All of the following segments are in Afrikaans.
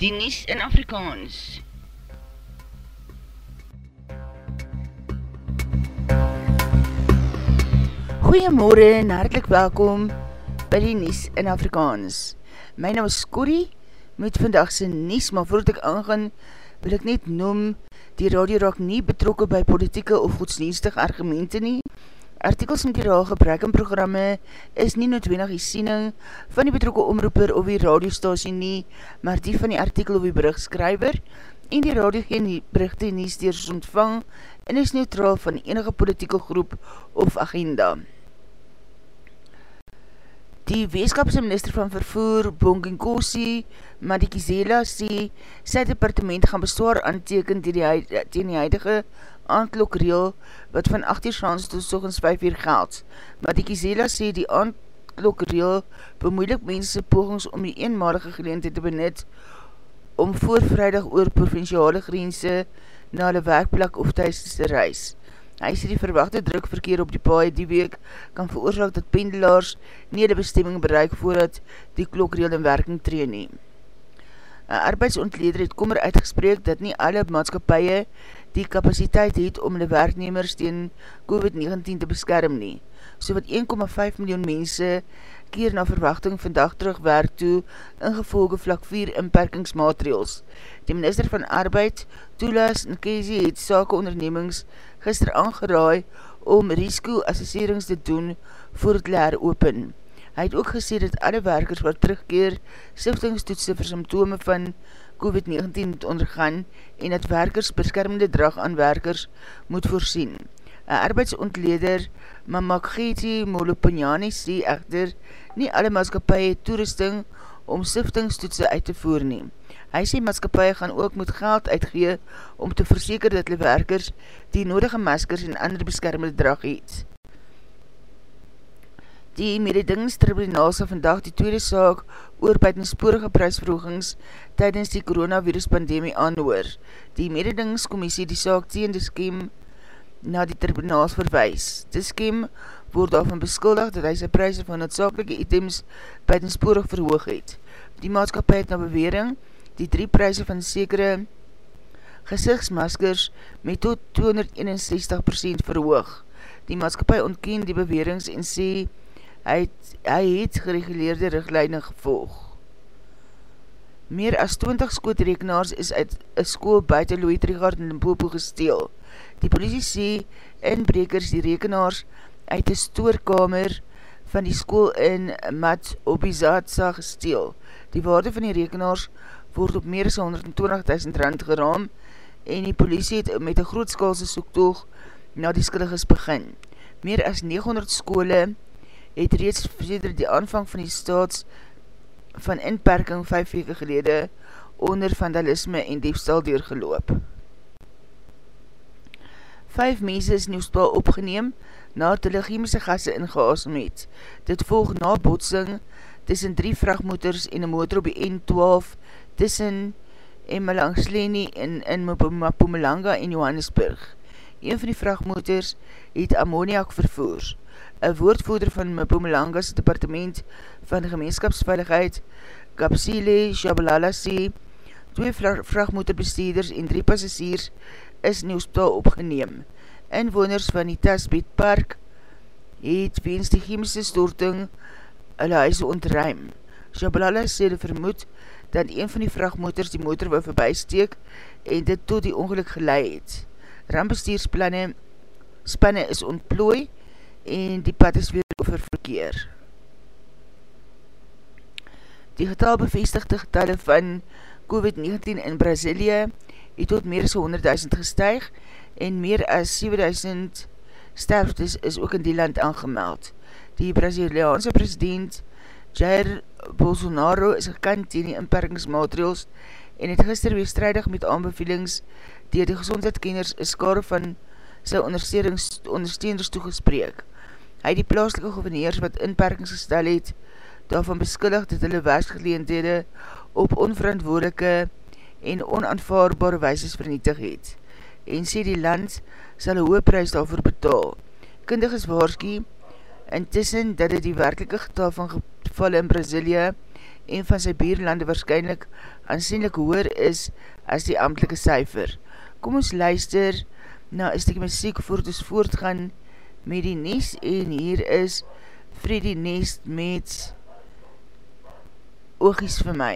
die Nies in Afrikaans. Goeiemorgen en hartelijk welkom by die Nies in Afrikaans. My naam is Corrie met vandagse Nies, maar voordat ek aangaan wil ek net noem die radio raak nie betrokken by politieke of godsdienstige argumente nie. Artikels met die raal gebrek in programme is nie noodwenig die siening van die betrokke omroeper of die radiostasie nie, maar die van die artikel of die berichtskryver en die radio geen die berichte nie steers ontvang en is neutraal van enige politieke groep of agenda. Die weeskapse minister van vervoer, Bonginkosi, Madikizela, sê, sy departement gaan beswaar aanteken tegen die, die huidige aandlokreel wat van 8 uur saans tot sogens 5 uur geld. Madikizela sê, die aandlokreel bemoeilik mense pogings om die eenmalige geleente te benut om voor vrijdag oor provinciale grense na hulle werkplek of thuis te reis. Hy sê die verwachte drukverkeer op die paai die week kan veroorzaak dat pendelaars nie die bestemming bereik voordat die klokreel in werking tree neem. Een arbeidsontleder het kommer uitgespreek dat nie alle maatskapie die kapasiteit het om die werknemers tegen COVID-19 te beskerm nie. So wat 1,5 miljoen mense keer na verwachting vandag terug werk toe ingevolge vlak 4 inperkingsmaatregels. Die minister van Arbeid, Toelas Nkezi, het sake ondernemings gister aangeraai om risiko-assesserings te doen voor het leer open. Hy het ook gesê dat alle werkers wat terugkeer siftingstoetse vir symptome van COVID-19 moet ondergaan en dat werkers beskermende drag aan werkers moet voorsien. Een arbeidsontleder, Mamakgeti Molopanyani, sê echter nie alle maatskapie toerusting om siftingstoetse uit te voer neem. Hy sê maatskapie gaan ook moet geld uitgee om te verseker dat die werkers die nodige maskers en ander beskermende drag het. Die mededingstribunaal sal vandag die tweede saak oor buitensporige prijsverhoogings tydens die coronavirus pandemie aanhoor. Die mededingscommissie die saak teen die skem na die tribunaals verwijs. Die skem word daarvan beskuldig dat hy sy prijse van noodzakelike items buitensporig verhoog het. Die maatskapie het na bewering die drie prijse van sekere gezichtsmaskers met tot 261% verhoog. Die maatskapie ontken die bewerings en sê hy het, hy het gereguleerde richtlijne gevolg. Meer as 20 skootrekenaars is uit een school buiten Louis Trigard in Limpopo gesteel. Die politie sê inbrekers die rekenaars uit die stoorkamer van die school in Mat Obizatsa gesteel. Die waarde van die rekenaars word op meer as 120.000 rand geraam en die politie het met een grootskaalse soektoog na die skilliges begin. Meer as 900 skole het reeds verder die aanvang van die staats van inperking 5 weke gelede onder vandalisme en diefstal doorgeloop. Vijf mense is nieuwspaal opgeneem na het hulle chemische gasse ingeasem het. Dit volg na botsing tussen drie vrachtmotors en een motor op die N12 tussen Emalangsleni in, in Mpumalanga en Johannesburg. Een van die vrachtmotors het ammoniak vervoer. Een woordvoerder van Mpumalanga's departement van gemeenskapsveiligheid, Kapsile Shabalala sê, twee vrachtmotorbesteeders en drie passasiers is in hospitaal opgeneem. Inwoners van die Tasbet Park het weens die chemische storting hulle huise ontruim. Shabalala sê hulle vermoed dat een van die vrachtmotors die motor wil voorbijsteek en dit tot die ongeluk gelei het. Rambestuursplanne spanne is ontplooi en die pad is weer over verkeer. Die getal bevestigde getalle van COVID-19 in Brazilië het tot meer as 100.000 gestuig en meer as 7.000 sterftes is ook in die land aangemeld. Die Braziliaanse president Jair Bolsonaro is gekant teen die inperkingsmaatregels en het gister weer strijdig met aanbevelings dier die gezondheidkenners een skare van sy ondersteunders toegespreek. Hy die plaaslike governeers wat inperkings gestel het, daarvan beskuldig dat hulle wersgeleendhede op onverantwoordelike en onaanvaarbare wijses vernietig het en sê die land sal een hoge prijs daarvoor betaal. Kindig is waarskie intussen dat het die werkelike getal van gevalle in Brazilië en van sy bierlande waarschijnlijk aansienlik hoor is as die amtelike cijfer. Kom ons luister na een stukje muziek voort ons voortgaan met die Nes en hier is Freddy Nest met Oogies vir my.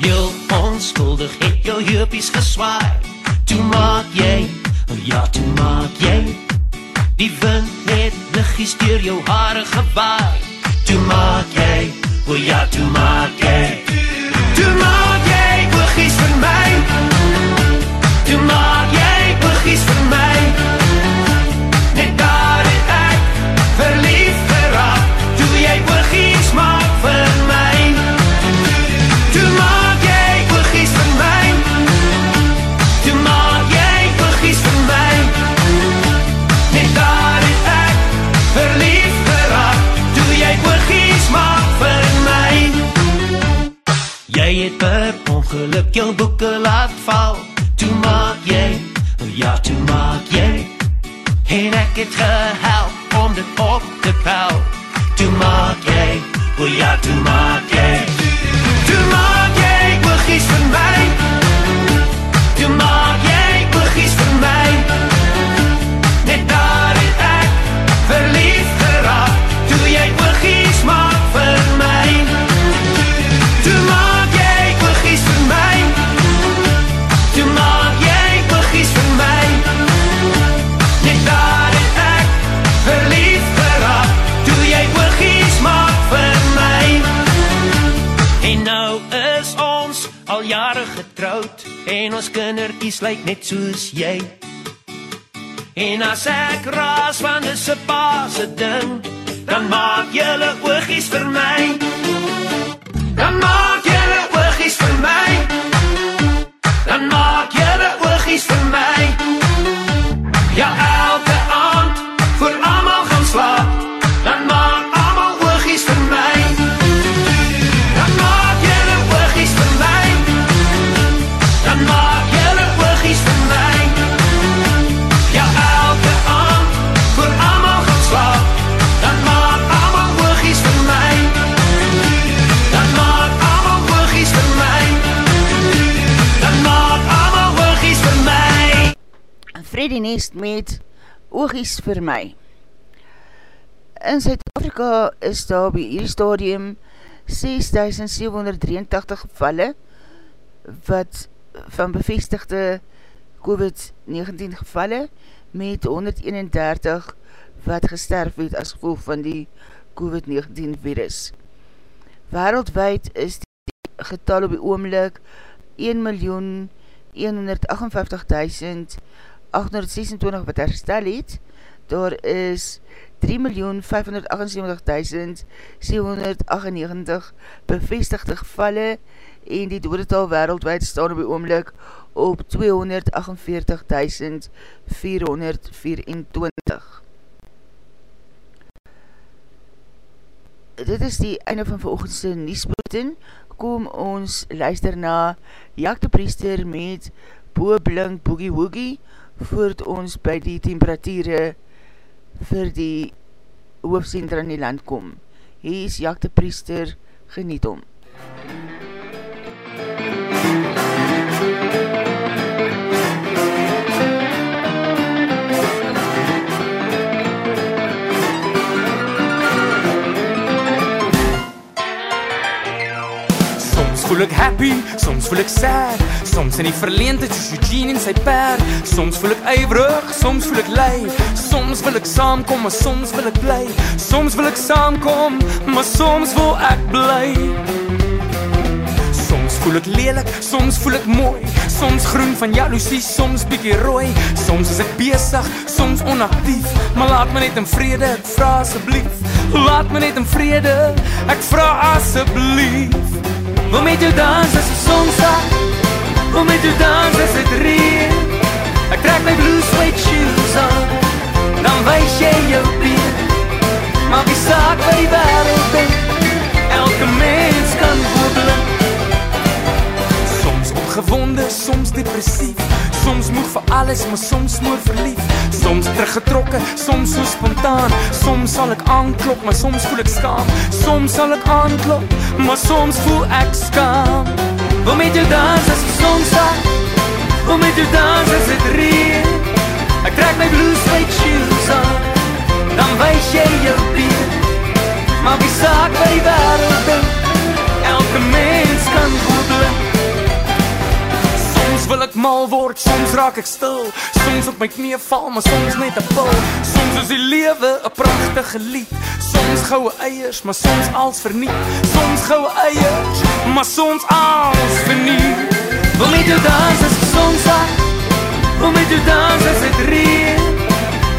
Heel onskuldig het jou heupies geswaai. Toe maak jy, oh ja toe maak jy. Die wind het liggies door jou haare gewaai. Toe maak jy, oh ja toe maak Jy het per ongeluk jou boeke laat val. Toe maak jy, oh ja toe maak jy En ek het gehelp om dit op te pel Toe maak jy, oh ja toe maak jy ons kindertjies lyk net soos jy. En as ek raas van dis 'n pa se ding Dan maak julle oogies vir my. Dan maak julle oogies vir my. Dan maak julle oogies vir my Freddy Nest met Oogies vir my. In Zuid-Afrika is daar by hierdie stadium 6783 gevalle wat van bevestigde COVID-19 gevalle met 131 wat gesterf het as gevolg van die COVID-19 virus. Wereldwijd is die getal op die oomlik 1 miljoen 158.000 826 wat herstel het, daar is 3.578.798 bevestigde gevalle en die dodetal wereldwijd staan op die oomlik op 248.424. Dit is die einde van veroogendse Niesbooten. Kom ons luister na Jak de Priester met Boe Blink Boogie Woogie voort ons by die temperatuurde vir die hoofdcentra in die land kom. Hier is Jak de Priester, geniet om. Soms happy, soms voel ek sad Soms in die verleendheid soos Eugene en sy perd. Soms voel ek ywerig, soms voel ek lei Soms wil ek saamkom, maar soms wil ek bly. Soms wil ek saamkom, maar soms wil ek bly. Soms voel ek lelik, soms voel ek mooi. Soms groen van jaloesie, soms bietjie rooi. Soms is ek besig, soms onaktief Maar laat my net in vrede, ek vra asseblief. Laat my net in vrede, ek vra asseblief Wil met jou dans as die son sak Wil met jou dans as het reën. Ek trek my blue suede shoes aan. Dan wys jy jou been. Maak die saak wat die wereld denk Elke mens kan voelblink Soms opgewonde, soms depressief alles, maar soms moer verlief Soms teruggetrokke, soms so spontaan. Soms sal ek aanklop, maar soms voel ek skaam. Soms sal ek aanklop, maar soms voel ek skaam. Wil met jou dans as die son sak Wil met jou dans as het reen Ek trek my blue suede shoes aan. Dan wees jy jou been. Maar wie saak wat die wereld dink. Elke mens kan Soms wil ek mal word, soms raak ek stil Soms op my knie val, maar soms net 'n pil. Soms is die lewe 'n pragtige lied. Soms goue eiers, maar soms als verniet. Soms goue eiers, maar soms als verniet. Wil met jou dans as die son sak Wil met jou dans as dit reën.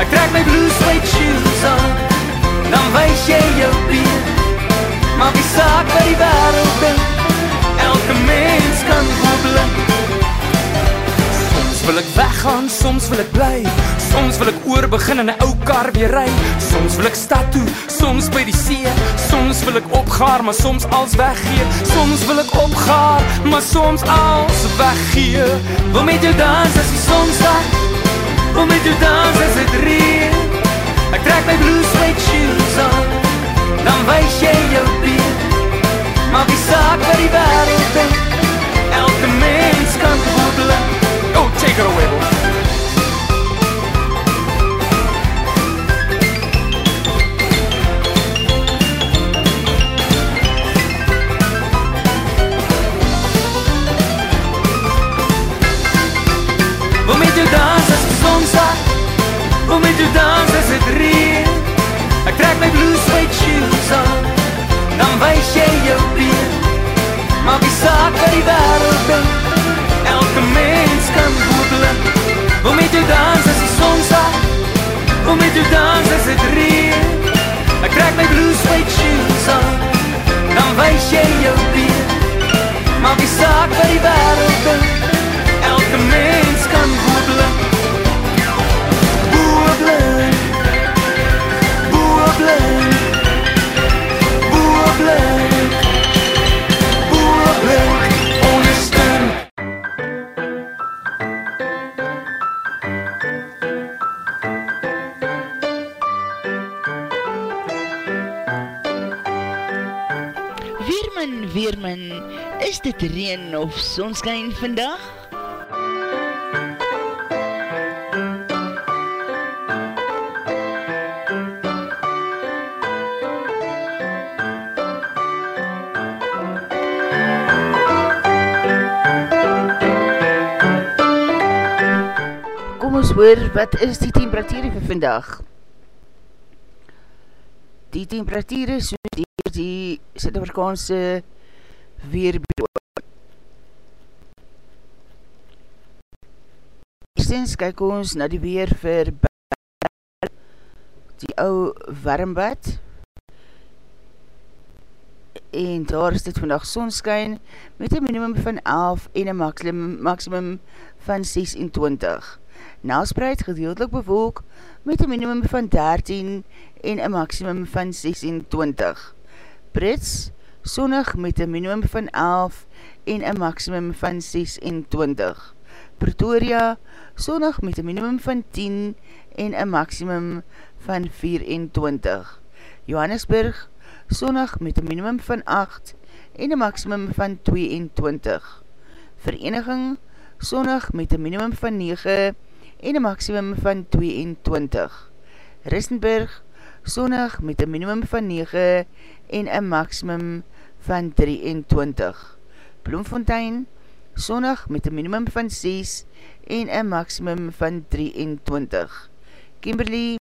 Ek trek my blue suede shoes aan. Dan wys jy jou been. Maar wie saak wat die wereld dink. Elke mens wil ek weggaan, soms wil ek bly. Soms wil ek oorbegin in 'n ou kar weer ry. Soms wil ek stad toe, soms by die see. Soms wil ek opgaar, maar soms als weggee. Soms wil ek opgaar, maar soms als weggee. Wil met jou dans as die son sak Wil met jou dans as dit reën. Ek trek my blue suede shoes aan. Dan wys jy jou been. Maar wie saak wat die wereld dink Elke mens kan goedlik Away, boy. Wil met jou dans as die son sak Wil met jou dans as het reën? Ek trek my blue suede shoes aan Dan wys jy jou been. Maar wie saak wat die wereld dink. Elke mens kan Wil met jou dans as die son sak Wil met jou dans as het reën? Ek trek my blue suede shoes aan Dan wys jy jou been. Maar wie saak wat die wereld dink Elke mens kan goedlik Boer blink dit reen of sonskyn vandag? Kom ons hoor, wat is die temperatuur vir vandag? Die temperatuur is soos dier die Suid-Afrikaanse Weerbureau. Eerstens kyk ons na die weer vir die ou warmbad en daar is dit vandag sonskyn met een minimum van 11 en een maximum, maximum van 26. Nelspreid gedeeltelik bewolk met een minimum van 13 en een maximum van 26. Brits, sonnig met een minimum van 11 en een maximum van 26. Pretoria, sonnig met een minimum van 10 en een maximum van 24. Johannesburg, sonnig met een minimum van 8 en een maximum van 22. Vereniging, sonnig met een minimum van 9 en een maximum van 22. Ristenburg, sonnig met een minimum van 9 en een maximum van 23. Bloemfontein, sonnig met een minimum van 6 en een maximum van 23. Kimberley,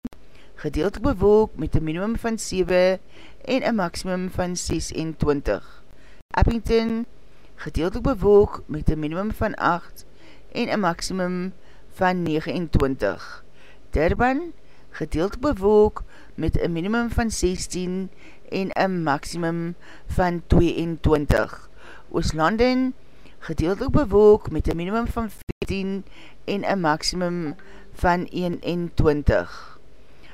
gedeeltelik bewolk met een minimum van 7 en een maximum van 26. Abington, gedeeltelik bewolk met een minimum van 8 en een maximum van 29. Durban, gedeeltelik bewolk met een minimum van 16 en een maximum van 22. Ooslanden, gedeeltelik bewolk met een minimum van 14 en een maximum van 21.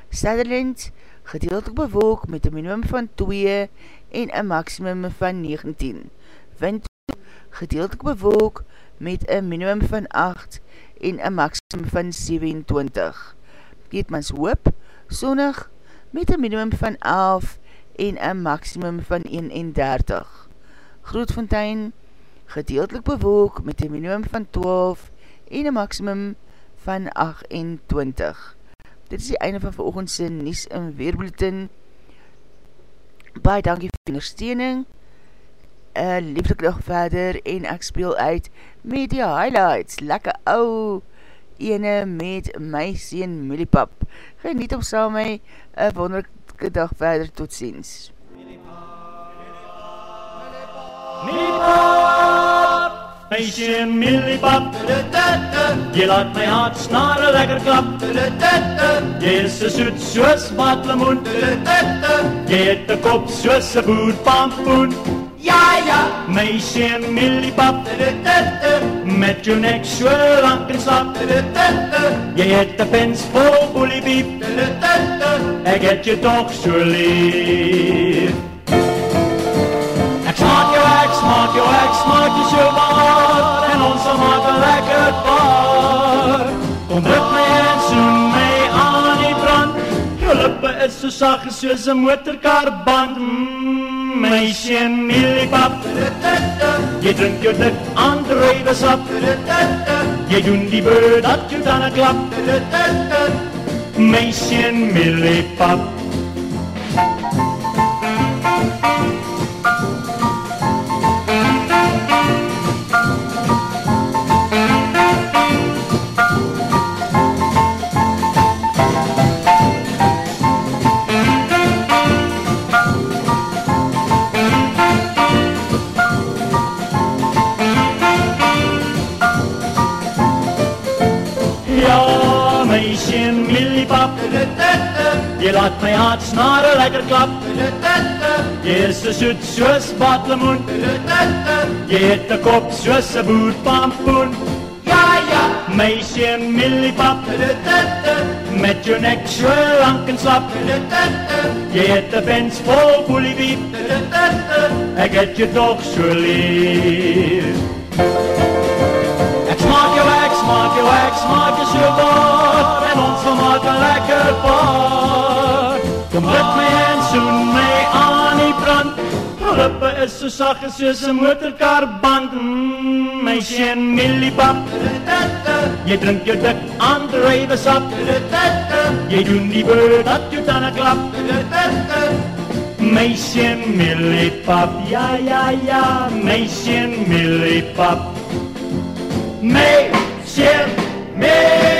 Sutherland, gedeeltelik bewolk met een minimum van 2 en een maximum van 19. Wind, gedeeltelik bewolk met een minimum van 8 en een maximum van 27. Keetmans hoop, sonnig met een minimum van 11 en een maximum van 31. Grootfontein, gedeeltelik bewolk met een minimum van 12 en een maximum van 28. Dit is die einde van veroogendse Nies en Weerbulletin. Baie dankie vir die ondersteuning. Een liefde dag verder en ek speel uit met die highlights. Lekker ou ene met my sien Millipap. Geniet op saam my een wonderlijke dag verder. Tot ziens. Millipap, my sien Millipap, jy laat my hart snare lekker klap. Jy is so soet soos matlemoen, jy het een kop soos een boer pampoen. Ja, ja, my sien Millipap, met jou nek so lang en slap. Jy het een pens vol boeliebiep, ek het jy toch so lief. Smaak jou, ek smaak jou, jou wat, en ons sal maak een lekker paar. Kom druk my en soen my aan die brand, jou lippe is so sag soos een motorkarband. Mm meisje Millipap. Je drink je dik aan de rijbersap. Je doet die beur dat je dan een klap. Meisje Millipap. Ja, Je laat my hart snare lekker klap. Jy is so soet soos batlemoen. Jy het 'n kop soos 'n boerpampoen. Ja, ja, meisje Millipap. Met jou nek so lank en slap. Jy het 'n vens vol boeliebiep. Ek het jou toch so lief. Smaak jou, ek smaak so wat En ons sal maak een lekker paar. Kom druk my en soen my aan die brand. Jou lippe is sag as soos een motorkarband mm, My sien millipap Jy drink jou dik aan de rijbersap Jy doen die beur dat jou tanden klap. Meisje millipap, ja ja ja, meisje millipap. ship me.